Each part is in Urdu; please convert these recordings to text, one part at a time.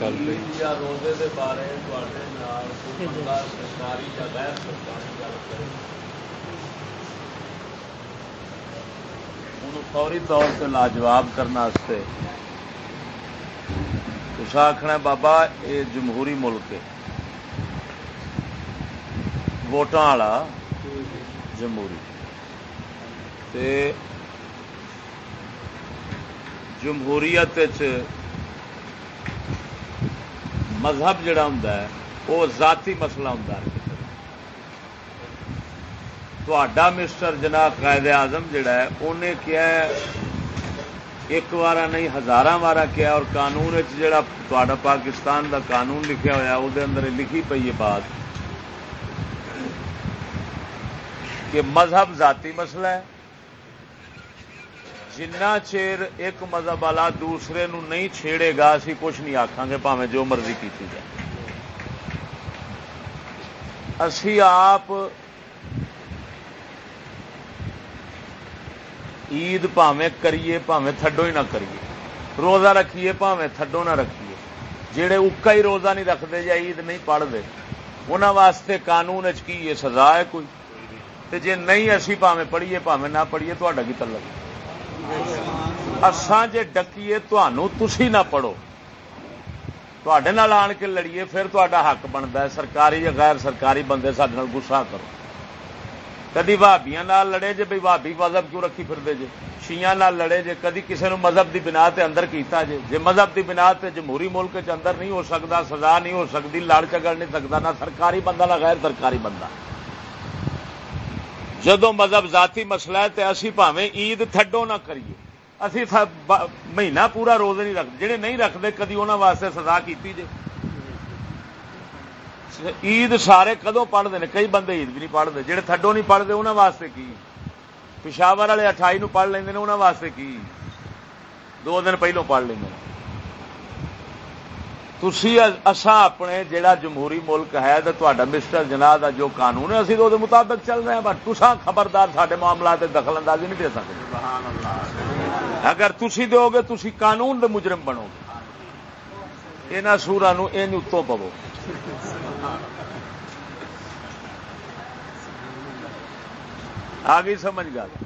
چل پی روزے فوری طور سے لاجواب کرنے واسطے آخنا بابا یہ جمہوری ملک ہے ووٹاں والا جمہوری تے جمہوریت مذہب جڑا ہوں وہ ذاتی مسئلہ ہوں تا مسٹر جناب قائد اعظم جڑا ہے انہیں کیا ہے، ایک بار نہیں ہزار وار کیا اور قانون جڑا پاکستان دا قانون لکھیا ہوا وہ اندر لکھی پی ہے بات کہ مذہب ذاتی مسئلہ ہے۔ جنا چیر ایک مذہب والا دوسرے نو نہیں چھیڑے گا، اسی کچھ نہیں آخان گے پاوے جو مرضی کی جائے۔ اسی آپ عید پاوے کریے پاوے تھڈو ہی نہ کریے۔ روزہ رکھیے پاوے تھڈو نہ رکھیے۔ جہے اکا ہی روزہ نہیں رکھتے یا عید نہیں پڑھتے انہوں واسطے قانون کی سزا ہے کوئی؟ تے جے نہیں اسی پاوے پڑھیے پاوے نہ پڑھیے تو کی تلک اسان جے ڈکیے تسی نہ پڑھو۔ تے آن کے لڑیے، پھر تا حق بنتا ہے۔ سرکاری یا غیر سرکاری بندے سارے گسا کرو۔ کدی بھابیا لڑے جے بھائی بھابی مذہب کیوں رکھی پھرتے جے؟ شیا لڑے جے، کدی کسی نے مذہب دی بنا تے اندر کیتا جے؟ جے مذہب دی بنا تے جمہوری ملک اندر نہیں ہو سکتا سزا نہیں ہو سکتی لڑ چگڑ نہیں سکتا نہ سرکاری بندہ، نہ غیر سرکاری بندہ۔ جدو مذہب ذاتی مسئلہ ہے تو اسی پاویں عید تھڈو نہ کریے اسی مہینہ پورا روز نہیں رکھتے جہے نہیں رکھتے کدی انہوں واسطے سزا کیتی جی عید سارے کدوں پڑھتے ہیں کئی بندے عید بھی نہیں پڑھتے جہے تھڈو نہیں پڑھتے انہوں واسطے کی پشاور والے اٹھائی نو پڑھ لیں انہوں واسطے کی دو دن پہلوں پڑھ لیں تسی اساں اپنے جڑا جمہوری ملک ہے تو مسٹر جناح کا جو قانون ہے اسی تو مطابق چل رہے ہیں بٹ تساں خبردار سارے معاملات دخل اندازی نہیں دے سکتے اگر تسی دو گے تسی قانون دے مجرم بنو گے یہاں سورا ان اتوں پو آ گئی سمجھ گل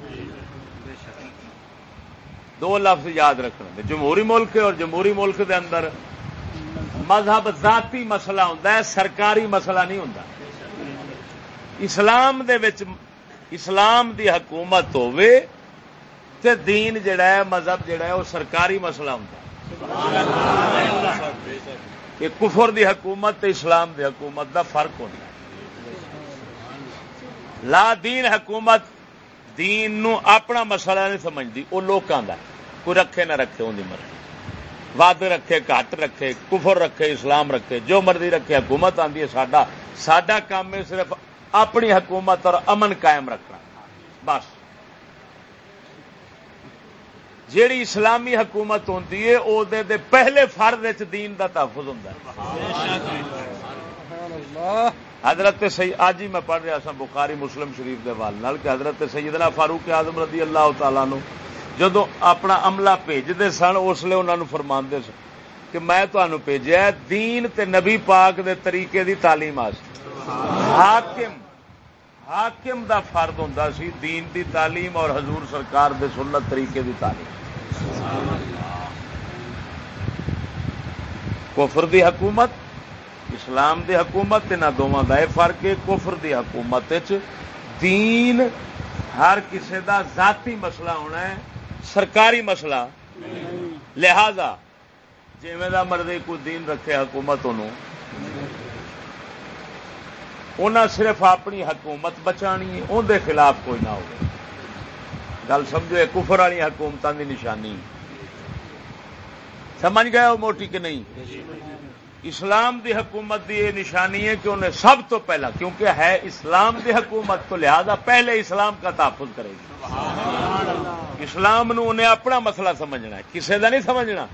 دو لفظ یاد رکھنے جمہوری ملک اور جمہوری ملک دے اندر مذہب ذاتی مسئلہ ہوتا ہے، سرکاری مسئلہ نہیں ہوتا اسلام دے وچ اسلام دی حکومت ہوے تے دین جڑا ہے، مذہب جڑا ہے وہ سرکاری مسئلہ ہوتا یہ کفر دی حکومت تے اسلام دی حکومت دا فرق ہوتا ہے۔ لا دین حکومت دین نو اپنا مسئلہ نہیں سمجھتی وہ لوگوں کا کوئی رکھے نہ رکھے ان کی مرضی۔ ود رکھے گھٹ رکھے، کفر رکھے، اسلام رکھے، جو مرضی رکھے، حکومت آتی ہے سڈا سڈا کام ہے صرف اپنی حکومت اور امن قائم رکھنا۔ بس۔ جیڑی اسلامی حکومت ہوتی ہے وہ پہلے فرد دین کا تحفظ ہوتا ہے۔ حضرت اج ہی میں پڑھ رہا سا بخاری مسلم شریف دے وال نال کہ حضرت سیدنا فاروق اعظم رضی اللہ تعالیٰ نو جدو اپنا عملہ بھیجتے سن، اس لیے انہوں فرما سن کہ میں تمہوں بھیجا دین تے نبی پاک دے طریقے دی تعلیم حاکم حاکم دا فرد ہوں سی دین دی تعلیم اور حضور سرکار دے سنت طریقے دی تعلیم۔ کفر دی حکومت، اسلام دی حکومت نہ دونوں کا یہ فرق ہے، کفر دی حکومت دین ہر کسی دا ذاتی مسئلہ ہونا ہے۔ سرکاری مسئلہ۔ لہذا جی مرضی کوئی دین رکھے حکومت انہوں صرف اپنی حکومت بچانی اندر خلاف کوئی نہ ہو گل سمجھو کفر والی حکومتوں کی نشانی۔ سمجھ گئے وہ موٹی کہ نہیں؟ اسلام دی حکومت دی یہ نشانی ہے کہ انہیں سب تو پہلا، کیونکہ ہے اسلام دی حکومت تو لہذا پہلے اسلام کا تحفظ کرے گی۔ اسلام نو انہیں اپنا مسئلہ سمجھنا ہے کسی کا نہیں سمجھنا۔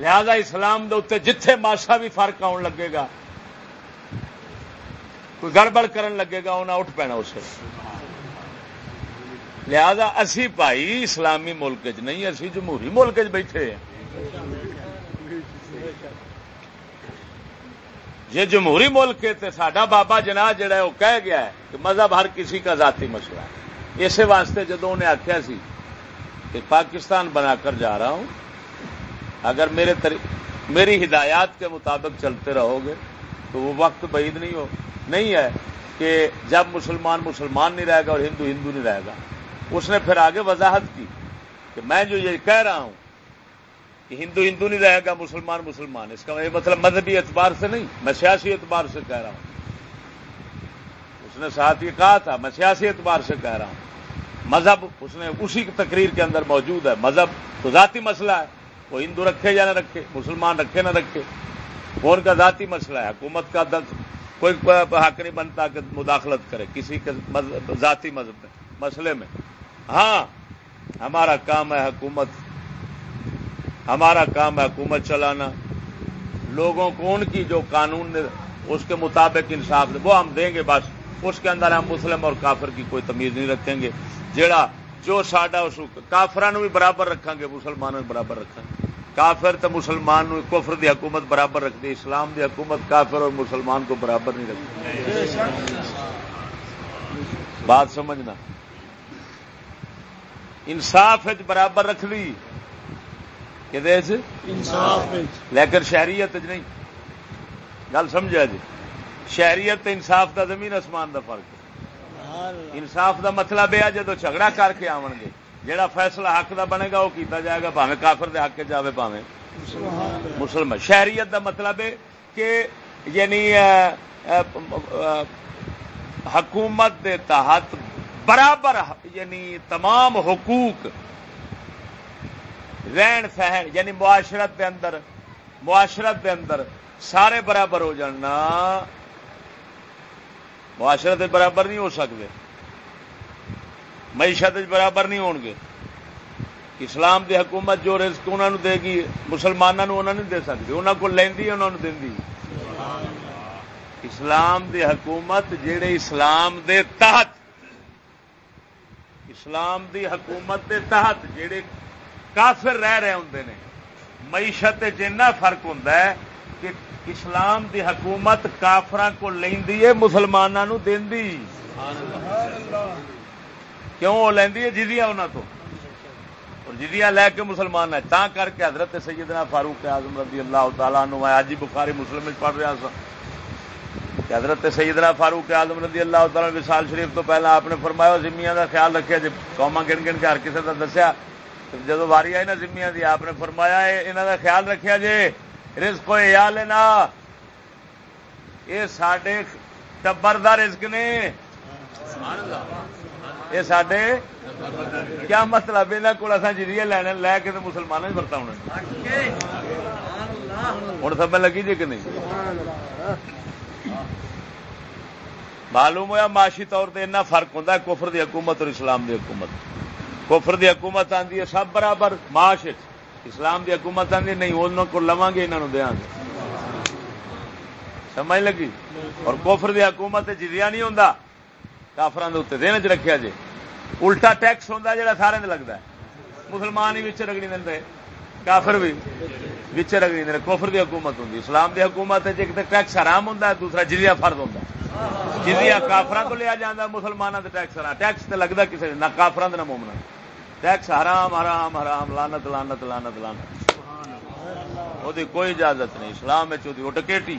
لہذا اسلام دے اتنے جتھے ماسا بھی فرق آن لگے گا، کوئی گڑبڑ کرن لگے گا انہیں اٹھ پینا اسے۔ لہذا اسی بھائی، اسلامی ملک چ نہیں، اسی جمہوری ملک چ بیٹھے ہیں۔ یہ جمہوری ملک ہے سڈا بابا جنا جڑا ہے وہ کہہ گیا ہے کہ مذہب ہر کسی کا ذاتی مسئلہ ہے۔ اسی واسطے جدو انہیں آخیا سی کہ پاکستان بنا کر جا رہا ہوں، اگر میرے تری... میری ہدایات کے مطابق چلتے رہو گے تو وہ وقت بعید نہیں ہو، نہیں ہے کہ جب مسلمان مسلمان نہیں رہے گا اور ہندو ہندو نہیں رہے گا۔ اس نے پھر آگے وضاحت کی کہ میں جو یہ کہہ رہا ہوں کہ ہندو ہندو نہیں رہے گا، مسلمان مسلمان۔ اس کا یہ مطلب مذہبی اعتبار سے نہیں، میں سیاسی اعتبار سے کہہ رہا ہوں۔ اس نے ساتھ یہ کہا تھا، میں سیاسی اعتبار سے کہہ رہا ہوں۔ مذہب اس نے اسی تقریر کے اندر موجود ہے۔ مذہب تو ذاتی مسئلہ ہے، وہ ہندو رکھے یا نہ رکھے، مسلمان رکھے نہ رکھے، وہ ان کا ذاتی مسئلہ ہے۔ حکومت کا کوئی حق نہیں بنتا کہ مداخلت کرے کسی کے ذاتی مذہب میں، مسئلے میں۔ ہاں ہمارا کام ہے حکومت ہمارا کام ہے حکومت چلانا۔ لوگوں کو ان کی جو قانون نے اس کے مطابق انصاف وہ ہم دیں گے بس۔ اس کے اندر ہم مسلم اور کافر کی کوئی تمیز نہیں رکھیں گے۔ جیڑا جو ساڈا اس کافران بھی برابر رکھا گے، مسلمانوں برابر رکھا گے۔ کافر تو مسلمان کفر دی حکومت برابر رکھتی اسلام دی حکومت کافر اور مسلمان کو برابر نہیں رکھتی بات سمجھنا۔ انصاف برابر رکھ لی۔ لیکن شہریت نہیں۔ گل سمجھا جی؟ شہریت انصاف کا زمین آسمان کا فرق انصاف کا مطلب یہ جدو جھگڑا کر کے آن گے جہاں فیصلہ حق کا بنے گا وہ کیتا جائے گا پاوے کافر دے حق جائے پاوے مسلم شہریت کا مطلب ہے کہ یعنی حکومت دے تحت برابر یعنی تمام حقوق رہن سہن یعنی معاشرت دے اندر، معاشرت دے اندر سارے برابر ہو جانا معاشرت برابر نہیں ہو سکتے معیشت برابر نہیں ہون گے۔ اسلام دی حکومت جو رزق انہوں نے دے گی مسلمانوں انہوں دے سکتی انہوں کو لینی انہوں نے دینی۔ اسلام دی حکومت جہے اسلام دے تحت، اسلام دی حکومت دے تحت جہے کافر رہ رہے ہوں نے۔ معیشت چنا فرق ہوں کہ اسلام دی حکومت کافر کو لینی ہے مسلمانوں دینی کیوں وہ ہے؟ جدیا انہوں تو۔ اور جدیا لے کے مسلمان ہے تا کر کے حضرت سیدنا فاروق اعظم رضی اللہ تعالیٰ نو میں آج ہی بخاری مسلم پڑھ رہا سا کہ حضرت سیدنا فاروق اعظم رضی اللہ تعالیٰ وصال شریف تو پہلے آپ نے فرمایا زمیا کا خیال رکھا جی قوما گن گن کے ہر کسی کا دسیا جب واری آئی نا زمیا کی آپ نے فرمایا یہاں کا خیال رکھا جی رزق یا لینا یہ سڈے ٹبر کا رزق نے۔ یہ سڈے کیا مطلب یہاں کو جریے لینا لے کے مسلمانوں برتا ہونا۔ ہوں سمجھ لگی جی کہ نہیں؟ معلوم ہوا معاشی طور پہ اتنا فرق ہوتا ہے کفر دی حکومت اور اسلام دی حکومت۔ کفر دی حکومت آتی ہے، سب برابر معاش اسلام دی حکومت آتی نہیں انہوں کو لوا گے یہاں دیا گے سمجھ لگی؟ اور کوفر دی حکومت جزیا نہیں ہوں کافران کے اتنے دن چ رکھا جی الٹا ٹیکس ہوں جا سارے لگتا ہے۔ مسلمان ہی رگڑی دیں کافر بھی رگڑی دیں کوفر دی حکومت ہوں اسلام دی حکومت ایک ٹیکس حرام ہوں دوسرا جزیا فرد ہوں جزیا کافران تو لیا جاتا مسلمانوں کے ٹیکس حرام ٹیکس تو لگتا کسی نہ کافران نہ مومنا ٹیکس حرام حرام حرام لانت لانت لانت لانت وہ کوئی اجازت نہیں۔ اسلام وہ ٹکیٹی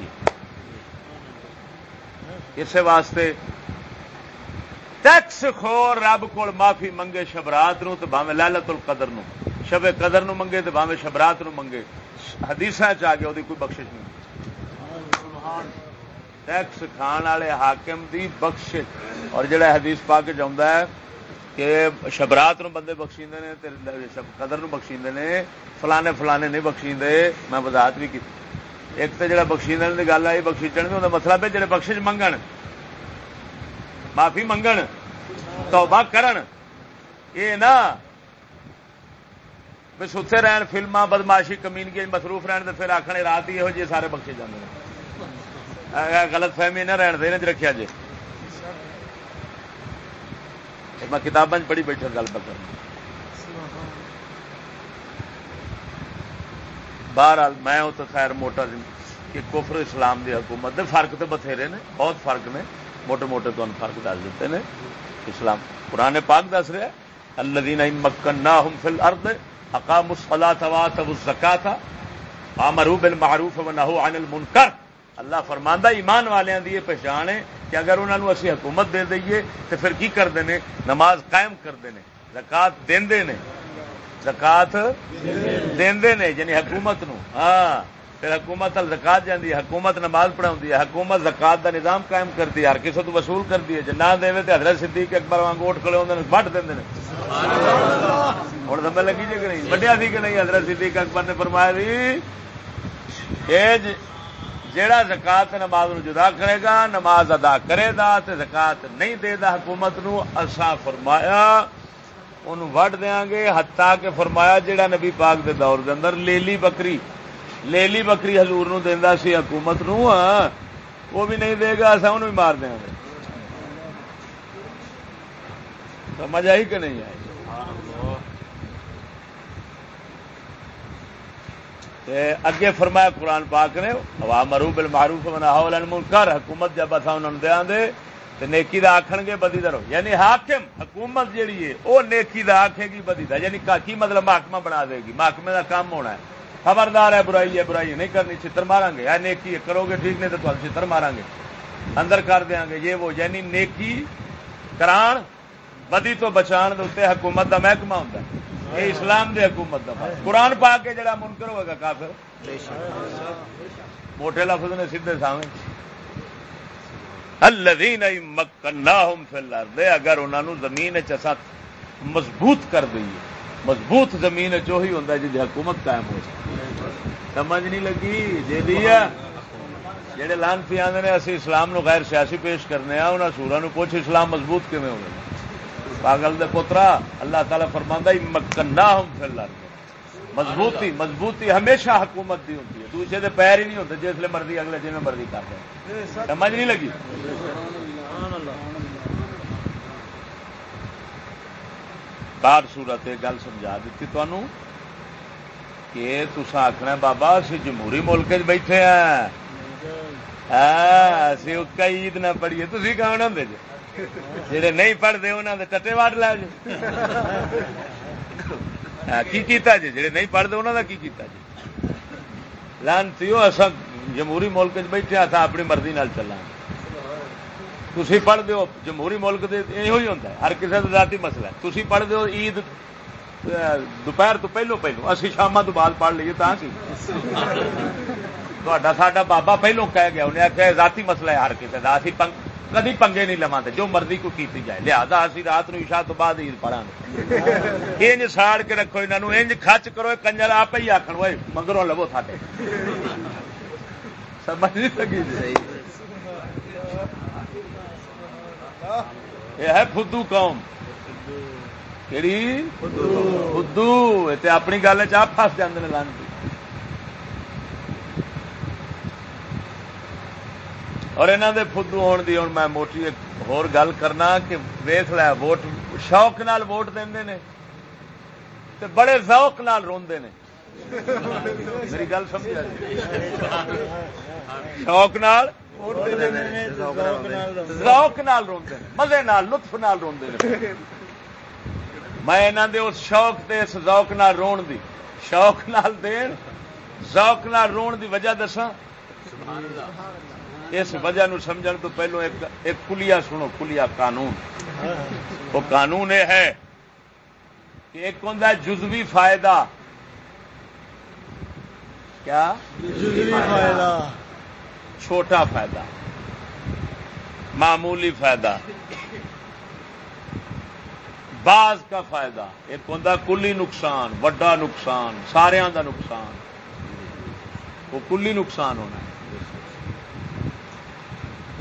اس واسطے ٹیکس خور رب کو معافی منگے شبرات نو تو باوے لالت القدر نو۔ شب قدر نو منگے تو باوے شبرات نو منگے۔ حدیث چ گیا وہ بخش نہیں۔ ٹیکس کھان والے حاکم دی بخش اور جڑا حدیث پا کے جاؤں ہے کہ شبرات نو بندے بخشی نے قدر نو بخشی نے، فلانے فلانے نہیں بخشی میں وضاحت بھی کی۔ ایک تو جڑا بخشی کی گل آئی بخشی چڑھنے کا مطلب ہے جڑے بخش منگن۔ معافی منگن، توبہ کرن۔ یہ نا ستے رہن فلما بدماشی کمینگی مصروف رہن تو پھر آخنے رات ہی یہ جی سارے بخشے جانے غلط فہمی نہ رہن دے رکھا جی میں کتابیں پڑھی بیٹھا، گل پکڑ بہرحال میں تو خیر موٹا کہ کفر اسلام دی حکومت دے فرق تو بتھیرے نے، بہت فرق نے۔ موٹے موٹے تو فرق دس دیتے ہیں اسلام پرانے پاک دس رہے اللہ دینا مکن نہ ہم فل ارد اقام الصلاة تھا تب الزکا تھا آمرو بل معروف و نہ المنکر۔ اللہ فرماندہ ایمان والوں کی یہ پہچان ہے کہ اگر انہوں نے اسی حکومت دے دئیے تو پھر کی کرتے ہیں نماز قائم کرتے ہیں زکات دے زکات دے یعنی حکومت نو۔ ہاں پھر حکومت زکات جاتی ہے، حکومت نماز پڑھا ہے، حکومت زکات دا نظام قائم کرتی ہے، ہر کسی تو وصول کرتی ہے۔ جی نہ دے تو حضرت صدیق اکبر واگ اٹھ کھڑے ہوتے ہیں بٹ دیں ہوں سمجھ لگی جی کہ نہیں؟ وڈیا سی کہ نہیں؟ حضرت صدیق اکبر نے فرمایا جی جیڑا زکات نماز نو جدا کرے گا، نماز ادا کرے گا تو زکات نہیں دے دا حکومت نو اسا فرمایا ان وڈ دیا گے ہتا کے فرمایا جیڑا نبی پاک دے دور دے اندر لیلی بکری لیلی بکری ہزور نو دینا سی، حکومت نو وہ بھی نہیں دے گا اصا بھی مار دیا گے۔ سمجھ آئی کہ نہیں آئی؟ اگے فرمایا قرآن پاک نے، ہوا مرو بل معروف کر حکومت جب اصا انہوں دیا دے تو نیکی دا آخن گے بدی درو۔ یعنی حاکم، حکومت جیڑی ہے وہ نیکی دا آخے گی بدی دا۔ یعنی کی مطلب محکمہ بنا دے گی؟ محکمے دا کام ہونا ہے۔ خبردار ہے، برائی ہے، برائی نہیں کرنی، چھتر مارا گے۔ یا نیکی کرو گے ٹھیک، نہیں تو چھتر مارا گے۔ اندر کر دیا گے۔ یہ وہ یعنی نیکی کران، بدی تو بچان دے حکومت دا محکمہ ہوتا ہے۔ یہ اسلام دے حکومت دا قرآن پا کے جڑا منکر ہوگا کافر؟ موٹے لفظ نے سیدھے سامنے۔ الذین مکناہم فی الارض اگر انہاں نو زمین وچ مضبوط کر دئیے مضبوط زمین چوہی ہوتا ہے جی حکومت قائم ہو سمجھ نہیں لگی؟ جی جہے لانسی آدھے نے اسی اسلام نو غیر سیاسی پیش کرنے انہوں سورا نو پوچھ اسلام مضبوط کیون ہو پاگل دے پوترا، اللہ تعالیٰ فرما مکنا ہوں پھر مضبوطی مضبوطی ہمیشہ حکومت دی ہوتی ہے۔ دوسرے دے پیر ہی نہیں ہوتے، جس مرضی، اگلے جی مرضی کرتے ہیں سمجھ نہیں لگی؟ بار سورت گل سمجھا دیتی تمہوں کہ تسا آخنا بابا، اسی جمہوری ملک بیٹھے ہیں۔ ہاں، عید نہ پڑھیے تھی کون ہوں جی؟ جہے نہیں پڑھتے انہوں نے ٹٹے واٹ لے جی۔ ہاں، کی کیتا جی؟ جہے نہیں پڑھتے انہوں کا کی کیتا جی؟ لانتی اصا جمہوری ملک بیٹھے ہاں، تھا اپنی مرضی نال چلا تھی پڑھ دو جمہوری ملک یہ ہوتا ہے، ہر کسی کا ذاتی مسئلہ ہے۔ تھی پڑھ دو عید دوپہر تو پہلو پہلو، اسی شام تو بعد پڑھ لیے تا ساڈا بابا پہلو کہہ گیا، انہیں آخیا ذاتی مسئلہ ہے ہر کسی کا اسی کدی پنگے نہیں لوا جو مرضی کو کیتی جائے۔ لہذا اسی رات نو عشاء تو بعد عید پڑھا گے انج ساڑ کے رکھو انہوں انج خچ کرو کنجر آپ ہی آخر وہ مگروں لو ساڈے۔ سمجھ نہیں لگی؟ یہ ہے فدو قوم۔ کہڑی فدو۔ اپنی گل چاپ فس جانے لانتی۔ اور انہوں دے فدو ہون دی ہوں میں موٹی ایک ہور گل کرنا کہ ویخ لیا ووٹ شوق نال ووٹ دے نے تے بڑے ذوق نال روندے نے۔ میری گل سمجھا جی؟ شوق نال؟ ذوق نال روندے مزے نال، لطف نال روندے نے۔ میں انہاں دے اس شوق تے اس ذوق نال رون دی۔ شوق نال دین، ذوق نال رون دی وجہ دساں۔ سبحان اللہ اس وجہ نو سمجھن تو پہلو ایک ایک کلیا سنو کلیا قانون۔ وہ قانون یہ ہے کہ ایک ہوں جزوی فائدہ۔ کیا؟ جزوی فائدہ۔ چھوٹا فائدہ۔ معمولی فائدہ۔ بعض کا فائدہ۔ ایک ہوں کلی نقصان وڈا نقصان سارا دا نقصان۔ وہ کلی نقصان ہونا ہے۔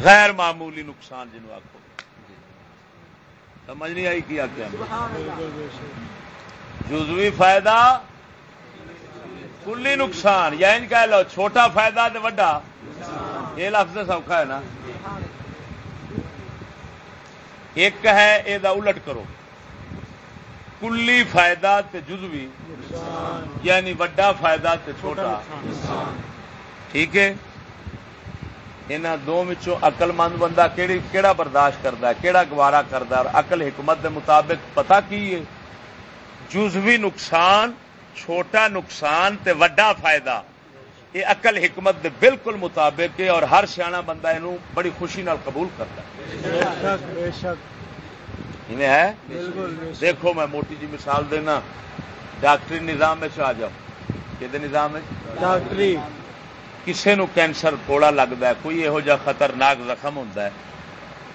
غیر معمولی نقصان جنوب آخو سمجھ نہیں آئی کیا کیا جزوی فائدہ کلی نقصان یا ان کہہ لو چھوٹا فائدہ تو وڈا۔ یہ لفظ سوکھا ہے نا۔ ایک ہے یہ الٹ کرو۔ کلی فائدہ تے جزوی یعنی وڈا فائدہ تے چھوٹا۔ ٹھیک ہے؟ انہوں دو اقل مند بندہ کیڑا برداشت کرتا ہے کیڑا گوارا کرتا ہے اقل حکمت دے مطابق پتا کی ہے جزوی نقصان چھوٹا نقصان تے وڈا فائدہ یہ اقل حکمت دے بالکل مطابق ہے اور ہر سیاح بندہ یہ بڑی خوشی نال قبول کرتا ہے دیکھو میں موٹی جی مثال دینا ڈاکٹری نظام میں آ جاؤ کہ نظام ڈاکٹری کسی نو کینسر تھوڑا لگتا ہے، کوئی یہو جہ خطرناک زخم ہوں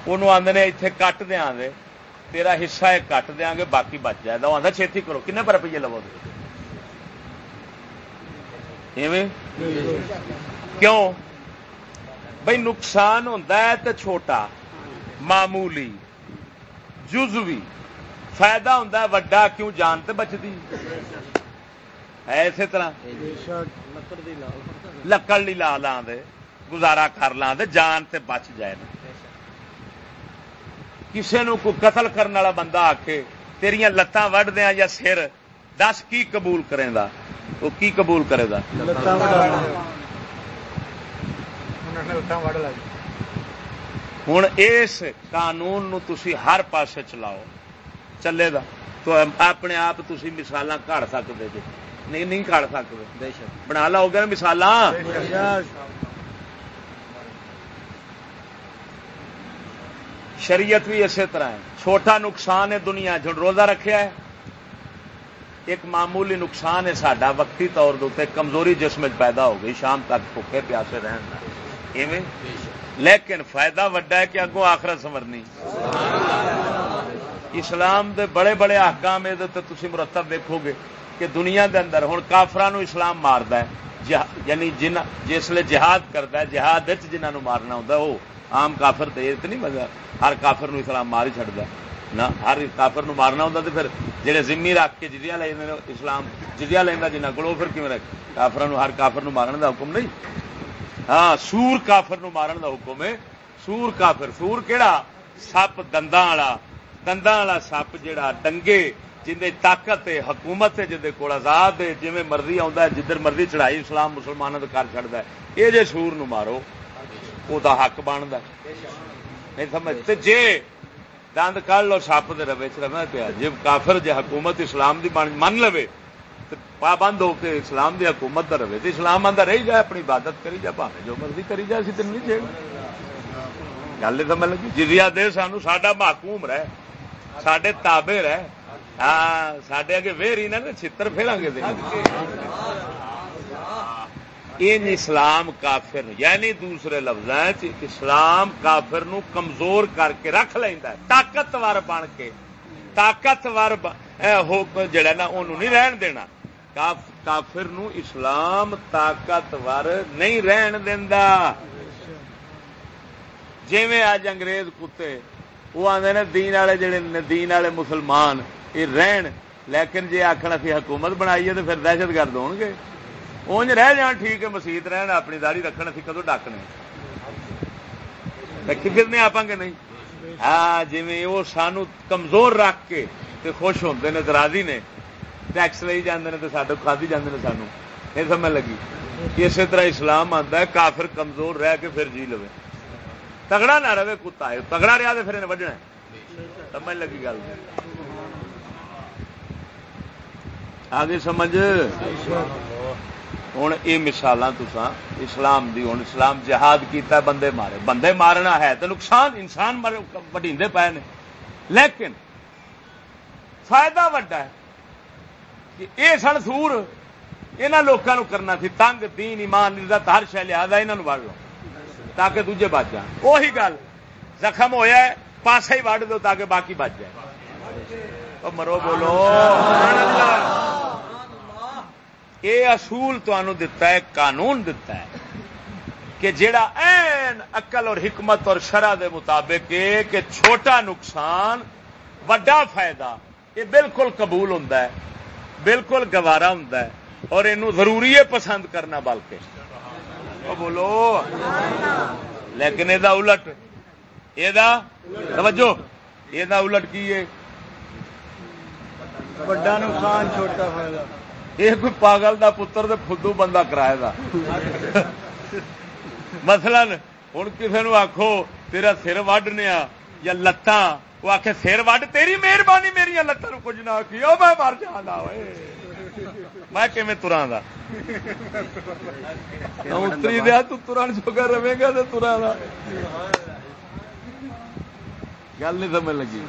وہ آدھے اتنے کٹ دیا گے، تیرا حصہ ہے کٹ دیا گے، باقی بچ جائے گا۔ وہ آدھا چھتی کرو کن پر روپیے لو کیوں؟ بھائی نقصان ہوتا ہے تو چھوٹا، معمولی۔ جزوی۔ فائدہ ہوتا ہے، وڈا کیوں؟ جان تو بچتی ہے اسی طرح لکڑ لی لا لا دے گزارا کر لا دے جان تے بچ جائے نا۔ کسی نو کو قتل کرنے والا بندہ آ کے تیریا لتاں وڈ دیا یا سر دس کی قبول کرے گا وہ کی قبول کرے گا ہوں اس قانون نو تسی ہر پاسے چلاؤ۔ چلے گا تو اپنے آپ تھی مثال کھڑ سکتے جی۔ نہیں نہیں کھڑ سکتے بنا لا، ہو گیا مثال شریعت بھی اسی طرح ہے۔ چھوٹا نقصان ہے دنیا، جو روزہ رکھا ہے، ایک معمولی نقصان ہے سڈا وقتی طور کمزوری جسم پیدا ہو گئی، شام تک بھوکے پیاسے رہن لیکن فائدہ وڈا ہے کہ اگوں آخرت سمرنی اسلام دے بڑے بڑے احکام تھی مرتب دیکھو گے۔ کہ دنیا دے اندر ہوں کافران اسلام مارد ہے۔ یعنی جن جسے جہاد کرتا ہے، جہاد جنہوں مارنا ہوتا وہ آم کافر تو یہ نہیں مزہ ہر کافر نو اسلام مار ہی چڑتا نہ ہر کافر نو مارنا ہوتا تو پھر جہے زمی رکھ کے جدیا لے اسلام جدیا لینا جنہ کو پھر کیون کافر ہر کافر نو مارن دا حکم نہیں۔ ہاں سور کافر نو مارن دا حکم ہے۔ سور کافر سور کہڑا سپ دنداں والا دنداں والا سپ جہا ڈنگے جن طاقت ہے، حکومت ہے جہد کول آزاد ہے جی مرضی آتا ہے، جدھر مرضی چڑھائی اسلام مسلمانوں کا کر چڑھتا ہے۔ یہ جے سور نو مارو وہ حق بنتا نہیں سمجھ؟ جے دند کھ لو سپ دے روے چ رہنا پیا۔ جی کافر جی حکومت اسلام دی من لو پابند ہو کے اسلام دی حکومت دا رہے تو اسلام آدھا رہی جائے، اپنی عبادت کری جائے پاوے جو مرضی کری جائے، اسی نہیں چاہیے گل نہیں سمجھ لگی؟ جزیا دے سانو، ساڈا محکوم رہ سڈے تابے رہ ہاں سڈے اگے ویری نہ چھتر پھیرا گے ان اسلام کافر یعنی دوسرے لفظ اسلام کافر نو کمزور کر کے رکھ لینا طاقتور بن کے۔ طاقتور جڑا نا انہوں نہیں رہن دینا۔ کافر نو اسلام طاقتور نہیں رہن دینا جی اج انگریز کتے، وہ آدھے نے دین والے جڑے دین والے مسلمان۔ یہ رہن لیکن جی آخر اسی حکومت بنائی ہے تو پھر دہشت گرد ہو گے اونج رہ جان ٹھیک ہے مسیت رہن اپنی داری رکھنے اسی کدو ڈکنے رکھی پھرنے آپ گے نہیں ہاں جی وہ سانو کمزور رکھ کے تے خوش ہوتے ہیں راضی نے ٹیکس لے جانے تو سڈے کھادی جانے سانو یہ سمجھ لگی اسی طرح اسلام آتا ہے کافر کمزور رہ کے پھر جی لو تگڑا نہ رہے کتا ہے تگڑا رہا تو پھر انہیں وڈنا سمجھ لگی گل آگے سمجھ؟ ہوں یہ مثال تسان اسلام دی، ہوں اسلام جہاد کیتا ہے، بندے مارے۔ بندے مارنا ہے تو نقصان انسان وڈی پے نے۔ لیکن فائدہ وڈا ہے کہ یہ سن سور یہاں لوگوں کرنا سی، تنگ، دین، ایمان، عزت، ہر شہ لہٰذا یہاں وڑ لو، تاکہ دوجے بچ جان۔ وہی گل، زخم ہوا پاسا ہی وڈ دو تاکہ باقی بچ جائے۔ مرو بولو۔ اللہ۔ یہ اصول دتا ہے، قانون دتا ہے کہ جیڑا این اقل اور حکمت اور شرح دے مطابق کہ چھوٹا نقصان، وڈا فائدہ یہ بالکل قبول ہوں بالکل گوارا ہوں اور یہ ضروری ہے پسند کرنا بلکہ۔ بولو۔ لیکن یہ الٹ یہ توجہ یہ الٹ کی ہے؟ بڑا نقصان، چھوٹا فائدہ۔ یہ کوئی پاگل دا پتر دے فدو بندہ کرائے دا. مثلا ہوں کسی نو آخو تیرا سر وڈنے یا لتاں وہ آخ سر وڈ تیری مہربانی میری لتان کچھ نہ کی میں مر جانا میں کھے ترا اتری دیا تران چکا رہے گا تو ترا گل نہیں سمجھ لگی۔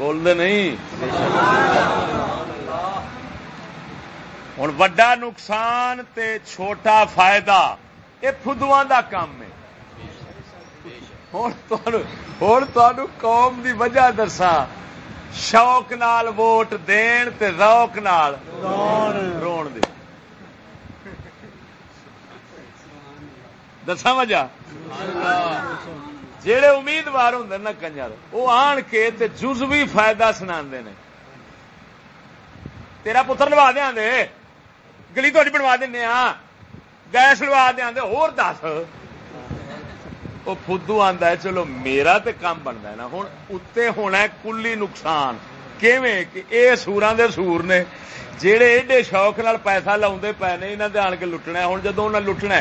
بولتے نہیں؟ ہوں وڈا نقصان تے چھوٹا فائدہ یہ فدو کا کام ہے۔ ہوں قوم دی وجہ دسا شوق نال ووٹ دین تے روک نال رو دسا وجہ؟ جہے امیدوار ہوں نا کنجر وہ آن کے تے جزوی فائدہ سنا تیرا پتر لوا دیا دے گلی تھوڑی بنوا دینا گیس لوا دیا دے اور دس۔ وہ فدو آتا ہے، چلو میرا تے کام بنتا ہے نا ہوں اتنے ہونا ہے کلی نقصان۔ کیویں؟ کہ اے سورا دے سور نے جہے ایڈے شوق نال پیسہ لاؤ پے نے یہاں آن کے لٹنا ہوں جدو انہیں لٹنا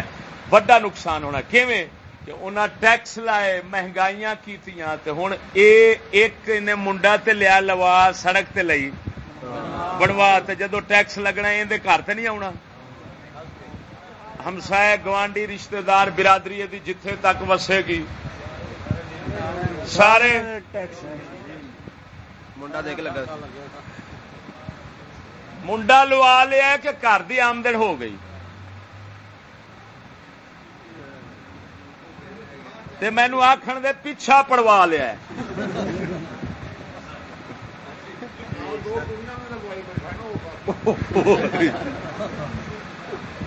وڈا نقصان ہونا کیویں؟ کہ انہیں ٹیکس لائے مہنگائیاں کیتیاں تے ہوں اے ایک انہیں منڈا تے لیا لوا سڑک تے لئی بنوا تے جدو ٹیکس لگنا یہ گھر تے نہیں آنا ہمسائے گوانڈی رشتہ دار برادری دی جتھے تک وسے گی۔ سارے منڈا دیکھ لگا۔ منڈا لوا لیا کہ گھر دی آمدن ہو گئی۔ مینو آخر دے پیچھا پڑوا لیا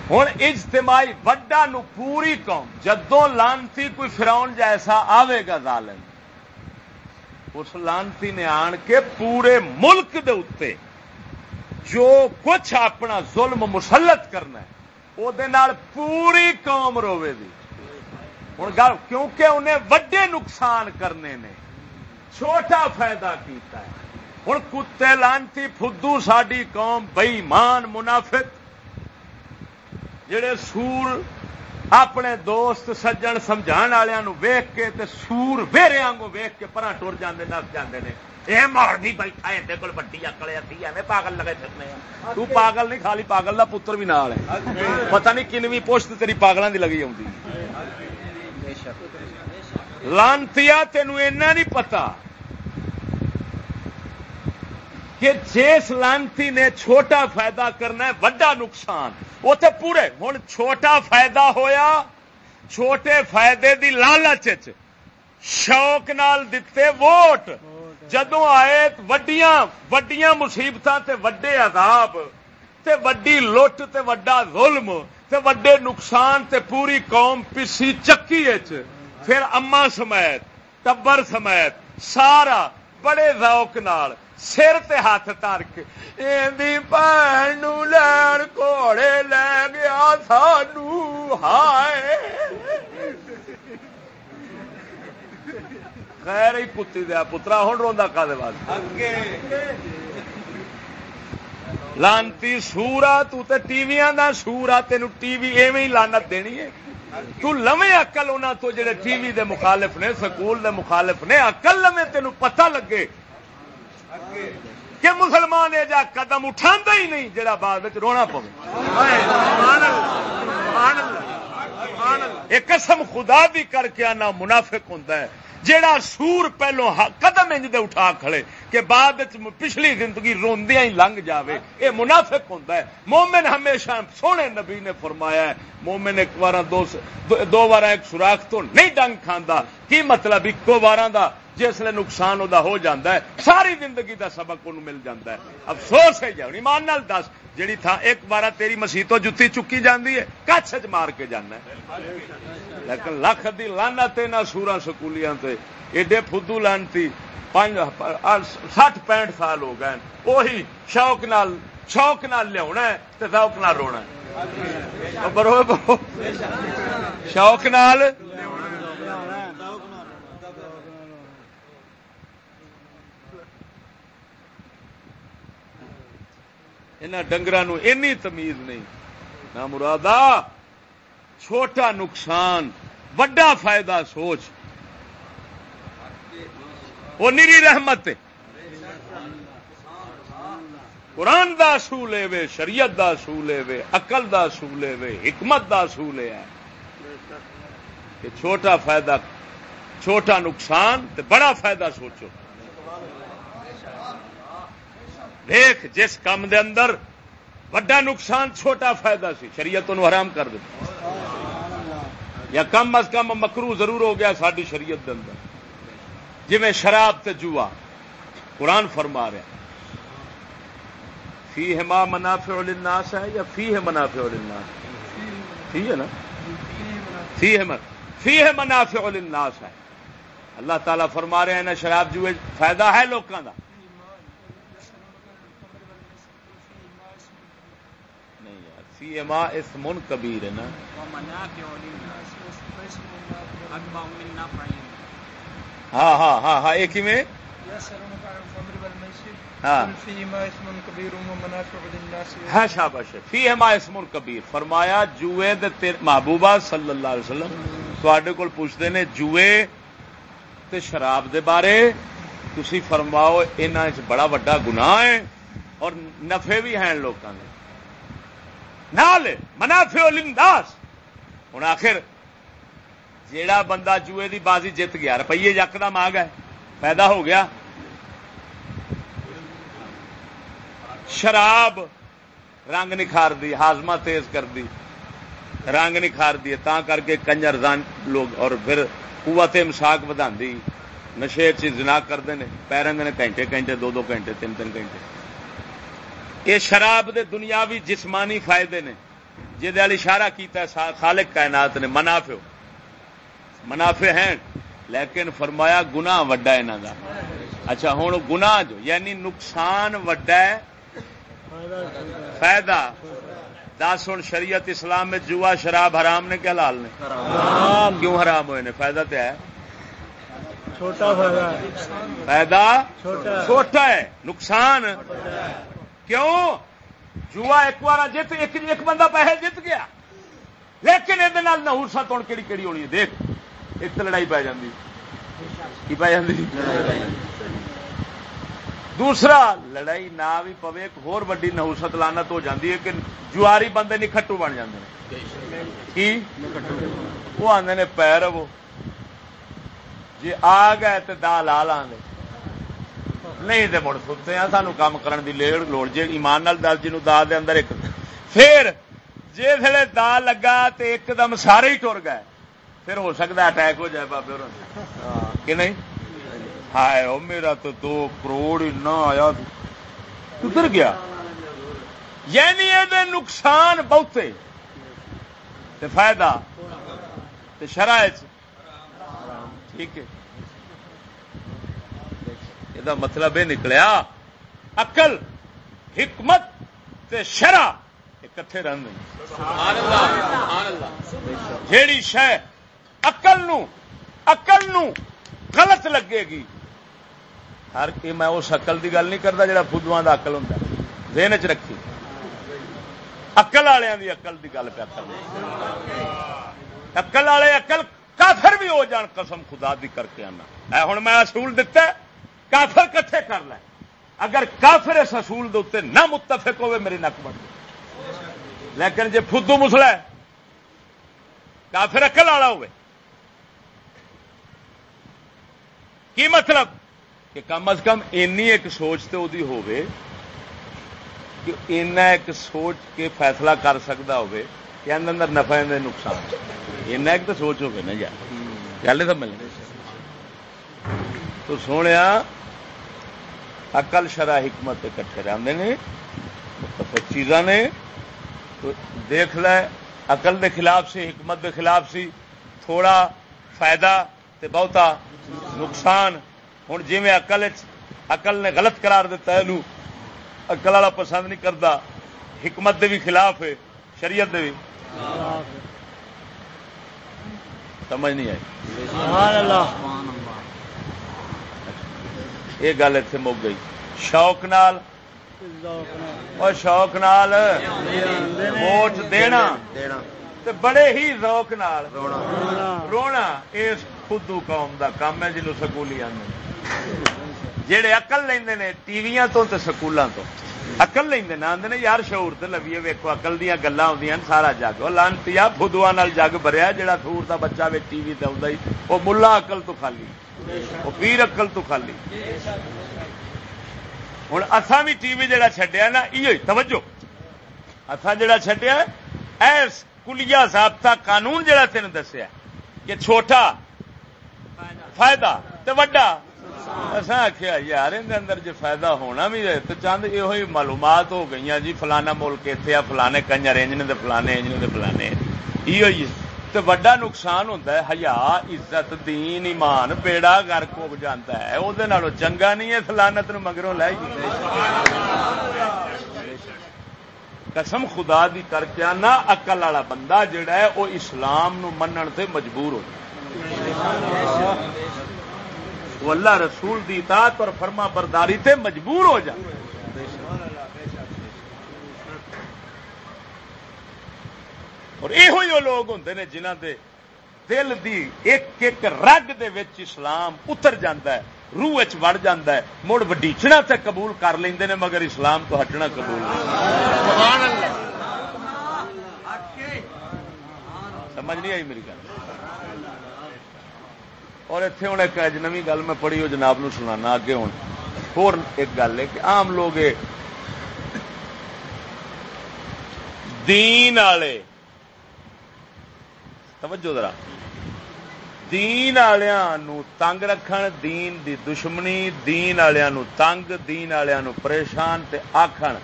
ہوں اجتماعی وڈا نو پوری قوم جدو لانتی کوئی فراؤن جیسا آئے گا ظالم، اس لانتی نے آن کے پورے ملک دے اتے جو کچھ اپنا ظلم مسلط کرنا ہے وہ پوری قوم روے دی۔ ہوں گل کیونکہ انہیں وڈے نقصان کرنے نے چھوٹا فائدہ کیتا ہے۔ ہوں کتے لانتی فدو ساری قوم بئی مان منافق۔ جڑے سور اپنے دوست سجن سمجھا والوں ویخ کے تے سور ویرے آنگوں ویخ کے پرا ٹر جاندے نس جاندے نے۔ اے مارنی بیٹھا ہے کول بڑی اکل آتی ہے پاگل لگے پھرنے تو پاگل نہیں خالی پاگل دا پتر بھی نال ہے۔ پتہ نہیں کنویں پوسٹ تیری پاگلاں دی لگی آؤں لانتی تینوں اینا نہیں پتا کہ جس لانتی نے چھوٹا فائدہ کرنا ہے، وڈا نقصان۔ وہ تو پورے۔ ہوں چھوٹا فائدہ ہویا، چھوٹے فائدے دی لالچ شوق نال دیتے ووٹ۔ جدو آئے وڈیاں وڈیاں مصیبت تے وڈے عذاب۔ تے وڈی لٹ تے وڈا ظلم۔ تے وڈے نقصان تے پوری قوم پسی چکی پھر اما سمیت، ٹبر سمیت، سارا بڑے ذوق نال سر تے ہاتھ ترک بھن لین گھوڑے لے گیا سانو، ہائے! خیر ہی کتی دیا پترا ہوں روا کا لانتی سورا تے ٹی وی دا سورا تین ٹی وی ایویں لانت دینی ہے تو لویں اقل انہوں تو جڑے ٹی وی دے مخالف نے سکول دے مخالف نے اقل لویں تینوں پتہ لگے کہ مسلمان یہ جا قدم اٹھا ہی نہیں جڑا بعد رونا پو ایک قسم خدا بھی کر کے آنا منافق ہوں جیڑا سور پہلو قدم انج دے اٹھا کھڑے کہ بعد پچھلی زندگی روندیا ہی لنگ جاوے۔ اے منافق ہوں مومن ہمیشہ سونے نبی نے فرمایا ہے۔ مومن ایک بار دو دو بار ایک سوراخ تو نہیں ڈنگ کھانا کی مطلب ایکو بار دا؟ جسے نقصان وہ ہو جاتا ہے۔ ساری زندگی دا سبق انہوں مل جاتا ہے۔ افسوس ہے جی۔ ایمان نال دس۔ جیڑی تھا ایک بار تیری مسیح تو جتی چکی جاتی ہے، کچھ چ مار کے جانا لیکن لکھ دی لانا نہ سورا سکولیاں تے، ایڈے فدو لانتی سٹھ، پینٹ سال ہو گئے وہی شوق نال شوق نال لیا شوق نال رونا برو۔ شوق نال یہاں ڈنگر اینی تمیز نہیں نہ مرادا چھوٹا نقصان وڈا فائدہ سوچ وہ نیری رحمت قرآن دا اصول ہے شریعت دا اصول ہے اقل دا اصول ہے حکمت دا اصول ہے کہ چھوٹا فائدہ چھوٹا نقصان تے بڑا فائدہ سوچو دیکھ جس کام دے اندر وڈا نقصان، چھوٹا فائدہ سی۔ شریعت انہوں حرام کر دیتا یا کم از کم مکرو ضرور ہو گیا ساری شریعت دے اندر۔ جی میں شراب تے جوا۔ قرآن فرما رہا فی ہے ماں منافع للناس ہے یا فی ہے منافع للناس؟ فی ہے نا؟ فی ہے فی ہے منافع للناس ہے۔ اللہ تعالیٰ فرما رہے ہیں نا شراب جوئے، فائدہ ہے لوگوں کا فی ما اسم کبیر نا۔ ہاں ہاں ہاں ہاں ایک ہی میں؟ ہاں۔, ہاں، شابش فی ما اسم کبیر۔ فرمایا، جوئے محبوبہ صلی اللہ علیہ وسلم تے کول پوچھتے ہیں جوئے تے شراب دے بارے تھی فرماؤ ان بڑا وڈا گناہ ہے اور نفے بھی ہیں لوگوں نے نال منافع لنداس ہوں آخر جیڑا بندہ جوئے دی بازی جیت گیا روپیے یکدم آ گئے پیدا ہو گیا۔ شراب رنگ نکھار دی ہاضمہ تیز کر دی رنگ نکھار دی تا کر کے کنجر لوگ اور پھر قوت مساق بدا نشے چنا کرتے ہیں پیروں گھنٹے گھنٹے، دو دو گھنٹے، تین تین گھنٹے۔ یہ شراب دے دنیاوی جسمانی فائدے نے جہد اشارہ کیتا ہے خالق کائنات نے منافع منافع ہیں لیکن فرمایا گنا وڈا یہاں کا اچھا ہوں گنا جو یعنی نقصان وڈا ہے فائدہ۔ دس ہوں شریعت اسلام میں جوا شراب حرام نے کیا لال نے؟ کیوں حرام ہوئے نے؟ فائدہ تو ہے۔ چھوٹا فائدہ چھوٹا ہے نقصان۔ کیوں؟ جوا ایک بار جیت، ایک بندہ پیسے جیت گیا۔ لیکن یہ نہورسا تو کہڑی کہڑی ہونی ہے۔ دیکھ، ایک تو لڑائی پی جاتی کی پی جاتی دوسرا، لڑائی نہ بھی پوے، ایک ہور وڈی نہوست لانت ہو جاتی ہے کہ جواری بندے نہیں کھٹو بن جاتے کی؟ وہ آدھے نے پیر وہ۔ جی آ گئے تو دا لا لا نہیں تو مڑ ستے ہیں سانو کام کرن دی لیڑ لوڑ جی ایمان نال دس جنوب دا دے اندر ایک پھر جس دا لگا تے ایک دم سارے ہی ٹر گئے پھر ہو سکتا اٹیک ہو جائے بابے کہ نہیں ہائے او میرا تو دو کروڑ نہ آیا کدھر گیا یعنی یہ نقصان بہتے فائدہ شرائط ٹھیک ہے یہ مطلب یہ نکلیا اقل حکمت تے شرع کٹھے جیڑی شہ اقل اقل غلط لگے گی ہر میں اس اقل دی گل نہیں کرتا جڑا فدواں دا اقل ہوں دین چ رکھی۔ اقل والوں دی اقل دی گل پہ اقل والے اقل کافر بھی ہو جان قسم خدا دی کر کے آنا۔ ہوں میں اصول دتا کافر کٹھے کر لیں اگر کافر اس اصول دے نہ متفق ہوئے میری نک بڑھ لیکن جی فدو مسلا ہے، کافر اکل والا ہوئے۔ کی مطلب؟ کہ کم از کم اینی ایک سوچ تو وہی ہوے کہ اینا ایک سوچ کے فیصلہ کر سکتا ہوے کہ اندر نفع اندر نقصان۔ اینا ایک تو سوچ ہوگی نا یار گل سمجھ تو سونے اقل شرح حکمت کٹھے رہتے ہیں۔ متفق چیزاں نے تو دیکھ لے اقل دے خلاف سی حکمت دے خلاف سی تھوڑا فائدہ تے بہتا نقصان۔ ہوں جی اقل اقل نے غلط قرار دیتا ہے اقل والا پسند نہیں کرتا حکمت دے بھی خلاف ہے شریعت دے بھی۔ سمجھ نہیں آئی۔ یہ گل اتنے مک گئی۔ شوق نال اور شوق نال ووٹ دینا۔ تے بڑے ہی ذوق نال رونا۔ اس خودو قوم دا کام ہے جنوں سکولی آدھے جہے اقل لے ٹی وی تو سکولوں تو۔ اقل لے آدھے یار شعور تو لویے ویکو اقل دیا گلا آدی سارا جگ۔ وہ لانتی بدوا جگ بریا جہاں سور کا بچہ ٹی وی تے آئی وہ ملا اقل تو خالی وہ پیر اقل تو خالی۔ ہوں اصا بھی ٹی وی جہاں چڈیا نا یہ توجہ۔ اصا جا چڈیا ایس کلیا ضابطہ قانون جہاں تین دسیا کہ چھوٹا، فائدہ تے وڈا۔ ہاں۔ اصا آخیا یار اندر جی فائدہ ہونا بھی ہے تو چند یہ معلومات ہو گئی جی فلانا ملک اتنے آ، فلانے کنجر انجن دے فلانے انجن دے فلانے۔ یہ تو وڈا نقصان ہوتا ہے ہیا عزت، دین، ایمان بیڑا گھر کو جانا ہے۔ وہ چنگا نہیں ہے، فلانت مگروں لے قسم خدا دی کر کے نہ اقل والا بندہ جڑا ہے وہ اسلام نو منن سے مجبور ہو۔ وہ اللہ رسول دی اطاعت اور فرما برداری تے مجبور ہو جائے اور یہ لوگ ہوں نے جنہ دے دل دی ایک ایک رگ دے وچ اسلام اتر جاندہ ہے، روح وڑ جاندہ ہے۔ مڑ وڈیچنا تے قبول کر لیں نے، مگر اسلام تو ہٹنا قبول سمجھ نہیں آئی میری گل؟ اور اتنے ہوں ایک نو گل میں پڑھی، وہ جناب نو سنانا اگے ہوں۔ اور ایک گل ہے کہ عام لوگ دین والے، توجہ ذرا، دین والوں تنگ رکھن، دین دی دشمنی، دین والوں تنگ، دین والوں پریشان تے آخن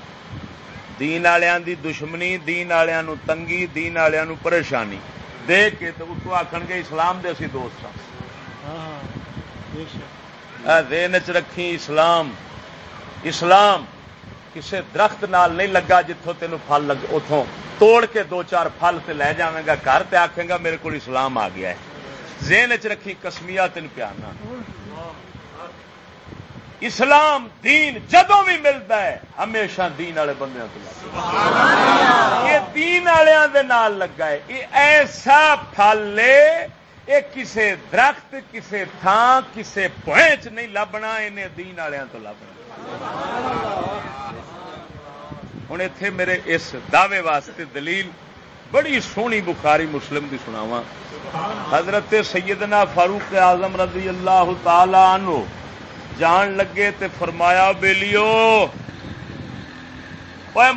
دین والوں دی دشمنی، دین والوں تنگی، دین والوں پریشانی۔ دیکھ کے تو اس کو آخن گے اسلام دے اسی دوست ہاں۔ ہاں، ہاں، دین چ رکھی اسلام اسلام کسے درخت نال نہیں لگا جتوں تین پل لگ اتوں توڑ کے دو چار پل سے لے جائے گا گھر تے آخے گا میرے کو اسلام آ گیا ہے۔ زین چ رکھی کسمیا تین پیارنا۔ اسلام دین جدو بھی ملتا ہے، ہمیشہ دین والے بندے یہ دین والوں لگا ہے۔ یہ ایسا پل یہ کسے درخت، کسے تھان کسے پوائنٹ نہیں لبنا، انہیں دین والوں تو لبنا۔ ہوں اتے میرے اس دعوے واسطے دلیل بڑی سونی بخاری مسلم کی سناوا حضرت سیدنا فاروق اعظم رضی اللہ تعالی عنہ جان لگے تے فرمایا، بیلیو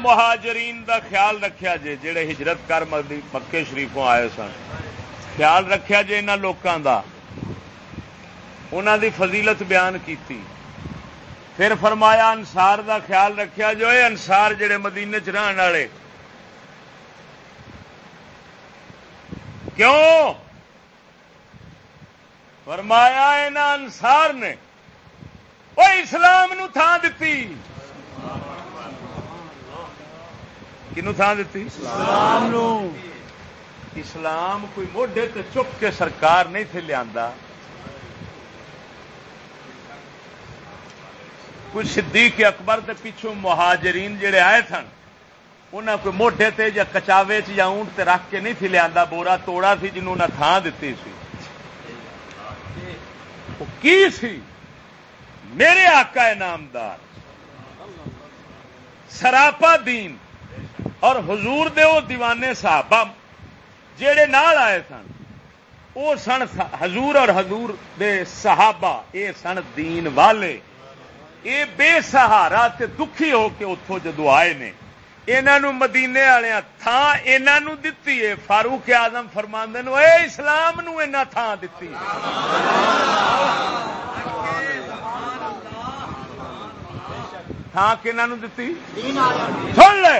مہاجرین دا خیال رکھیا جے، جڑے ہجرت کر مکے شریفوں آئے سن۔ خیال رکھا جی ان لوگوں کا انہوں دی فضیلت بیان کیتی۔ پھر فرمایا انسار دا خیال رکھا جو اے انسار جڑے مدینے چ رہن والے۔ کیوں؟ فرمایا انسار نے وہ اسلام نو تھان دیتی کنو تھان دیتی اسلام نو۔ اسلام کوئی موڈے تے چک کے سرکار نہیں تھے لیا کوئی صدیق اکبر دے پیچھوں مہاجرین جڑے آئے سن انہیں کوئی موڈے تے یا کچاوے چ یا اونٹ تے رکھ کے نہیں تھی لیا بورا توڑا سی جنہوں نے تھان دیتی سی۔ وہ کی سی؟ میرے آقا ہے نامدار۔ سراپا دین۔ اور حضور دے وہ دیوانے صحابہ جڑے نال آئے سن وہ سن حضور اور حضور دے صحابہ، اے سن دین والے۔ اے بے سہارا تے دکھی ہو کے اتوں جدو آئے نے۔ انہوں مدینے والے تھان انہوں دتی ہے فاروق آزم فرماند اے اسلام نو اینا تھان دتی تھان کہ دتی؟ سن لے۔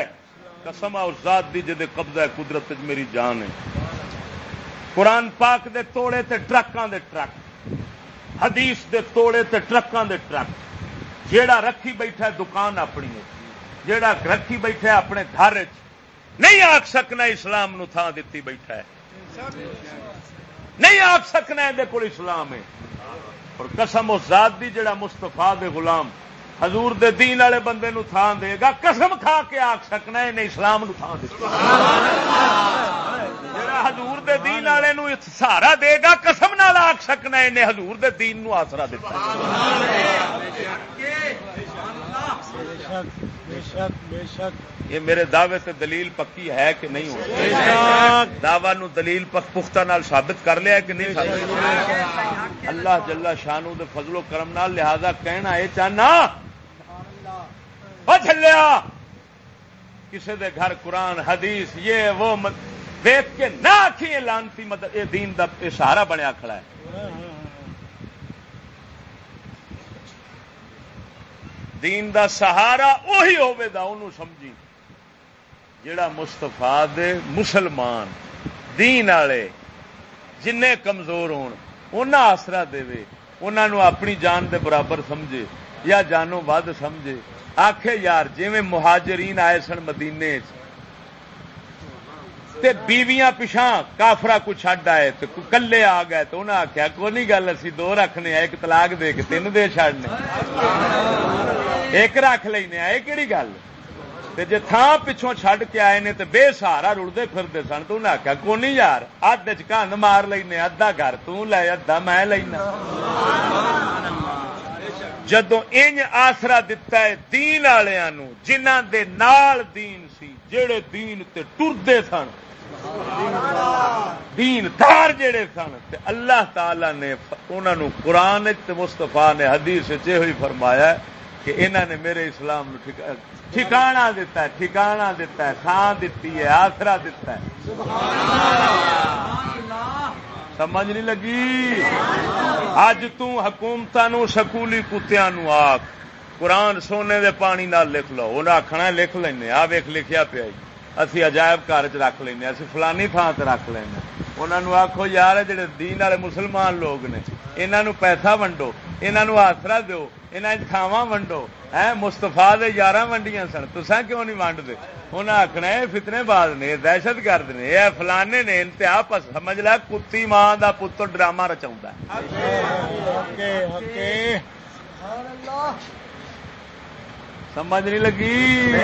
قسم اور ذات دی جدے قبضہ قدرت میری جان ہے۔ قرآن پاک دے توڑے تے ٹرکاں دے ٹرک۔ حدیث دے توڑے تے ٹرکاں دے ٹرک۔ جیڑا رکھی بیٹھا ہے دکان اپنی جیڑا رکھی بیٹھا ہے اپنے گھر نہیں آخ سکنا اسلام نو تھان دیتی بیٹھا ہے۔ نہیں آخ سکنا یہ اسلام ہے۔ اور قسم و ذات دی جڑا مستفا دے غلام حضور دے دین والے بندے نو تھان دے گا، قسم کھا کے آخ سکنا انہیں اسلام نو تھان دے جڑا حضور دے دین والے نو سہارا دے گا، قسم نال آخ سکنا انہیں حضور دے دین نو آسرا دیتا یہ میرے دعوے سے دلیل پکی ہے کہ نہیں ہو دعوی نو دلیل پک پختہ نال ثابت کر لیا کہ نہیں ثابت؟ اللہ جلا شانو دے فضل و کرم نال لہذا کہنا یہ چاہنا چلیا کسی دے گھر قرآن، حدیث، یہ، وہ دیکھ کے نہ آخی لانتی مطلب یہ دین دا سہارا بنیا کھڑا ہے۔ دین دا سہارا وہی ہوے دا انہوں سمجھی جڑا مستفا دے مسلمان، دین والے جن کمزور ہون آسرا دے انہوں اپنی جان دے برابر سمجھے۔ یا جانو ود سمجھے۔ آخے یار جی مہاجرین آئے سن مدینے تے بیویاں پچھا کافرا کو چڈ آئے تو کلے آ گئے تو انہیں آخیا کونی گل، اسی دو رکھنے ایک طلاق دے کے تین دے چڑنے ایک رکھ لینا یہ کہڑی گل؟ جی تھان پچھوں چڈ کے آئے نے تو بے سہارا رڑتے پھرتے سن تو انہیں آخیا کونی یار اد چند مار لینا ادھا گھر تے ادھا میں لینا۔ جدو انج آسرا دتا ہے دین والوں جنہ دے نال دین سی جڑے دین تے ٹرتے سن دین دار جڑے سن تے اللہ تعالی نے انہوں قرآن مستفا نے حدیث ہوئی فرمایا کہ انہوں نے میرے اسلام ٹھکانا دتا ہے ٹھکانا دتا ہے تھان دیتی ہے آسرا دتا ہے۔ سمجھ نہیں لگی؟ اج تکومت سکولی کتیا آخ قرآن سونے دے پانی نال لکھ لو۔ انہیں آخنا لکھ لینا آ ویخ لکھیا پیا اسی عجائب گھر چ رکھ لینا اسی فلانی تھان سے رکھ لینا انہوں آخو یار، جڑے دین والے مسلمان لوگ نے انہوں پیسہ ونڈو انہوں آسرا دو۔ انہیں تھاواں ونڈو۔ ہے مستفا دے یار ونڈیاں سن۔ تسا کیوں نہیں ونڈ دے انہیں آخنا یہ فتنے باز نے دہشت گرد نے یہ فلانے نے انتہا سمجھ لا کتی ماں کا پتر ڈرامہ رچا سمجھ نہیں لگی؟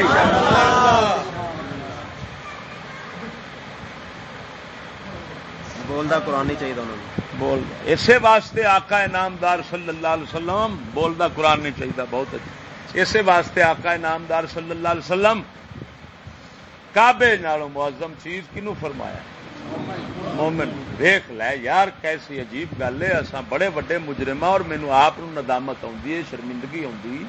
بولتا قرآن نہیں چاہیے انہوں بول۔ اسی واسطے آقا نامدار صلی اللہ علیہ وسلم بولتا قرآن نہیں چاہیے، بہت اچھا۔ اسی واسطے آقا نامدار صلی اللہ علیہ وسلم کابے نالوں معظم چیز کنو فرمایا؟ مومن، دیکھ لے یار، کیسی عجیب گل ہے۔ اصا بڑے وڈے مجرم اور مینو آپ ندامت آئی شرمندگی آئی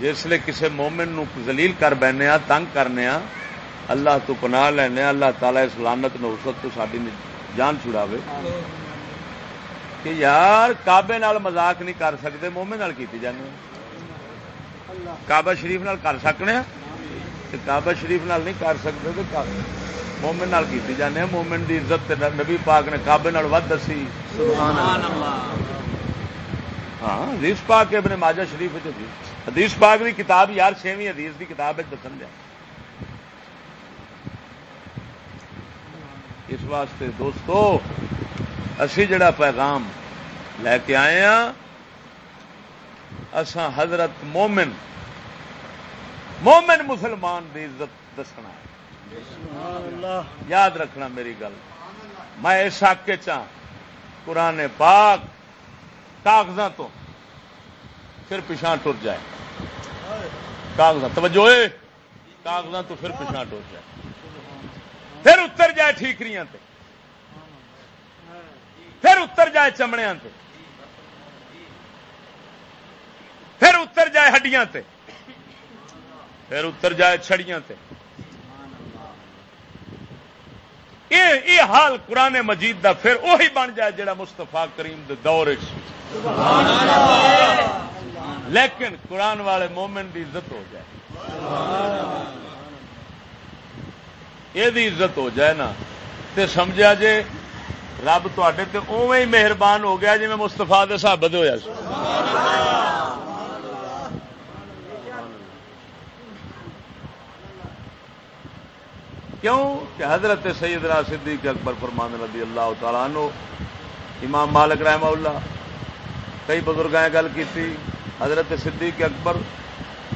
جسے کسی مومن نو زلیل کر بہنے ہاں، تنگ کرنے ہاں، اللہ تو پناہ لینا اللہ تعالی اس لانت نوسط تو ساری جان چھڑاوے۔ کہ یار کابے نال مزاق نہیں کر سکتے، مومن نال کیتی جانے۔ کعبہ شریف نال کر سکنے۔ کعبہ شریف نال نہیں کر سکتے تو مومن نال کیتی جانے، مومن دی عزت نبی پاک نے کعبے نال ود دسی۔ ہاں حدیث پاک ابن ماجہ شریف حدیث پاک دی کتاب یار چھویں حدیث دی کتاب دسن دیا۔ اس واسطے دوستو اسی جڑا پیغام لے کے آئے ہاں اساں حضرت مومن مومن مسلمان دی عزت دسنا یاد رکھنا میری گل۔ میں اس کے چاہ قرآن پاک کاغذوں تو پھر پچھا ٹر جائے۔ کاغذ توجہ کاغذوں تو پھر پچھا ٹر جائے۔ پھر اتر جائے ٹھیکری پھر اتر جائے چمڑیا پھر اتر جائے ہڈیاں تے۔ پھر اتر جائے چھڑیاں تے۔ یہ حال قرآن مجید دا پھر وہی بن جائے جڑا مستفا کریم دے دور لیکن قرآن والے مومن دی عزت ہو جائے۔ یہ عزت ہو جائے نا تے سمجھا جے رب تے اوے ہی مہربان ہو گیا جی میں مستفا دے سابت ہوا کیوں کہ حضرت سیدنا صدیق اکبر فرمان رضی اللہ تعالیٰ عنہ امام مالک رحمہ اللہ کئی بزرگ گل کی حضرت صدیق اکبر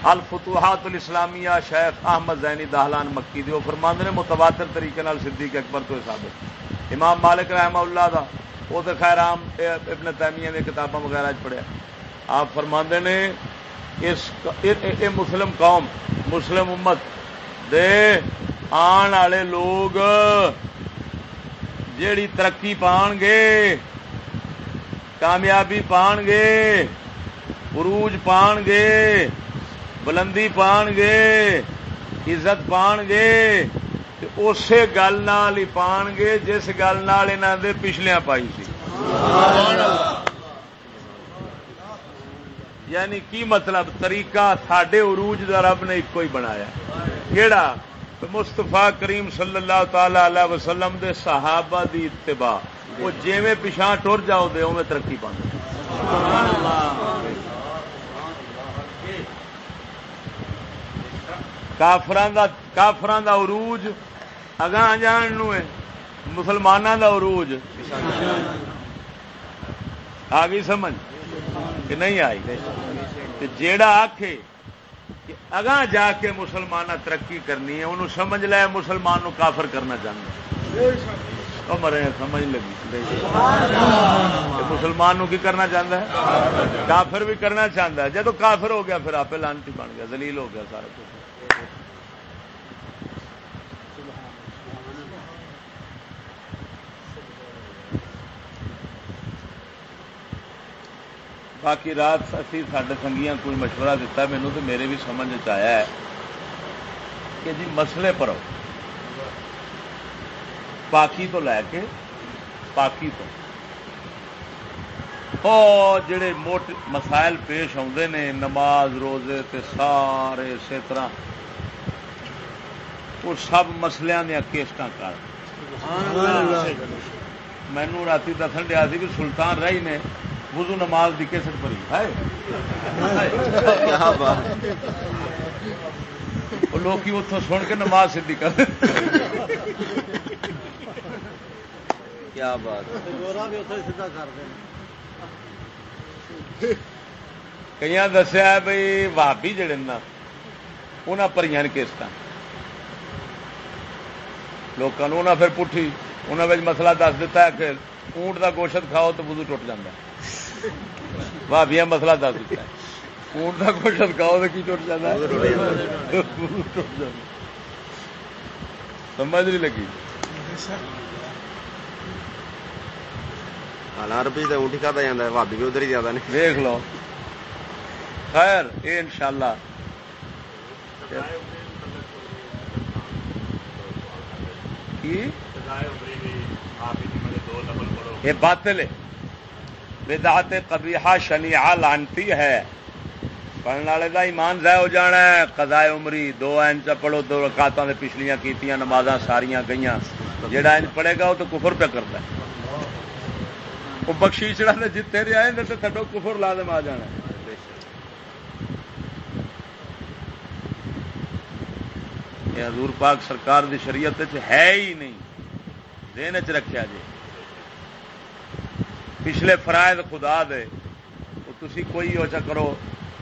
الفتوحات الاسلامیہ شیخ احمد زینی دہلان مکی دی فرماند نے متواتر طریقے نال صدیق اکبر تو ثابت۔ امام مالک رحمہ اللہ دا، وہ تو خیر عام ابن تیمیہ نے کتاباں وغیرہ پڑھیا۔ آپ فرماندے نے، اس اے مسلم قوم، مسلم امت دے آن والے لوگ جیڑی ترقی پان گے، کامیابی پان گے، عروج پان گے بلندی پان گے عزت پان گے اسی گل ہی پان گے جس گل دے پچھلیا پائی سی۔ یعنی کی مطلب؟ طریقہ سڈے عروج کا رب نے ایک ہی بنایا۔ کہڑا مستفا کریم صلی اللہ تعالی علیہ وسلم دے صحابہ دی اتباع۔ وہ جیویں پچھا ٹر جاؤ دے اوے ترقی پاؤں کافران دا کافران دا عروج اگاں جان نو ہے۔ دا عروج۔ آ گئی سمجھ؟ کہ نہیں آئی؟ جیڑا آکھے کہ اگاں جا کے مسلمان ترقی کرنی ہے، انہوں سمجھ لے مسلمان نو کافر کرنا چاہتا مرے سمجھ لگی۔ مسلمان نو کی کرنا چاہتا ہے؟ کافر بھی کرنا چاہتا ہے۔ جب کافر ہو گیا، پھر آپ لانتی بن گیا دلیل ہو گیا سارا کچھ۔ باقی رات اسی سڈے سنگیاں کوئی مشورہ دیتا مینو تو میرے بھی سمجھ آیا ہے کہ جی مسئلے پر پاکی تو لے کے پاکی تو۔ جڑے موٹ مسائل پیش آتے نے نماز روزے تے سارے اسی طرح۔ وہ سب مسلیاں دیا کیسٹ کر۔ مینو رات دسن دیا کہ سلطان رہی نے۔ وضو نماز دی کیسٹ پڑی لوگ اتوں سن کے نماز سیدھی کر۔ کیا بات۔ کئی دسیا بھائی بھابی جڑے نا انہیں پریاں کیسٹ لوگوں پھر پٹھی انہوں مسئلہ دس دیتا ہے کہ اونٹ کا گوشت کھاؤ تو وضو ٹوٹ جاتا ہے۔ بھابیا مسئلہ دس دیتا ہے اونٹ کا گوشت کھاؤ تو کی ٹوٹ جاتا ہے سمجھ نہیں لگی روپی تو اونٹ ہی کھاتا جاتا ہے بھابی بھی ادھر ہی زیادہ نہیں دیکھ لو خیر یہ ان شاء اللہ یہ باطل ہے بدعت قبیحہ شنیعہ لانتی ہے۔ پڑھنے والے کا ایمان ضائع ہو جانا ہے۔ قضائے عمری دو انچ پڑھو، دو رکاتوں نے پچھلیاں کیتیاں نماز ساریاں گئی جہاں انچ پڑھے گا وہ تو کفر پہ کرتا ہے۔ وہ بخشی چڑھا نے جیتے رہے آئے تو تھڈو کفر لازم آ جانا یہ حضور پاک سرکار دی شریعت ہے ہی نہیں۔ دین چ رکھا جی پچھلے فرائض خدا دے تھی کوئی ہو چا کرو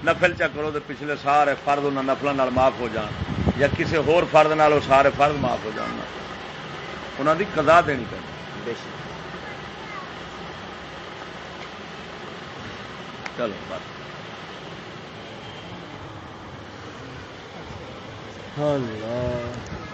نفل چا کرو تو پچھلے سارے فرد ان نفلوں معاف ہو جان یا کسی ہور فرد نال وہ سارے فرد معاف ہو جان انہوں دی قضا دینی پڑی۔ چلو بس۔ اللہ۔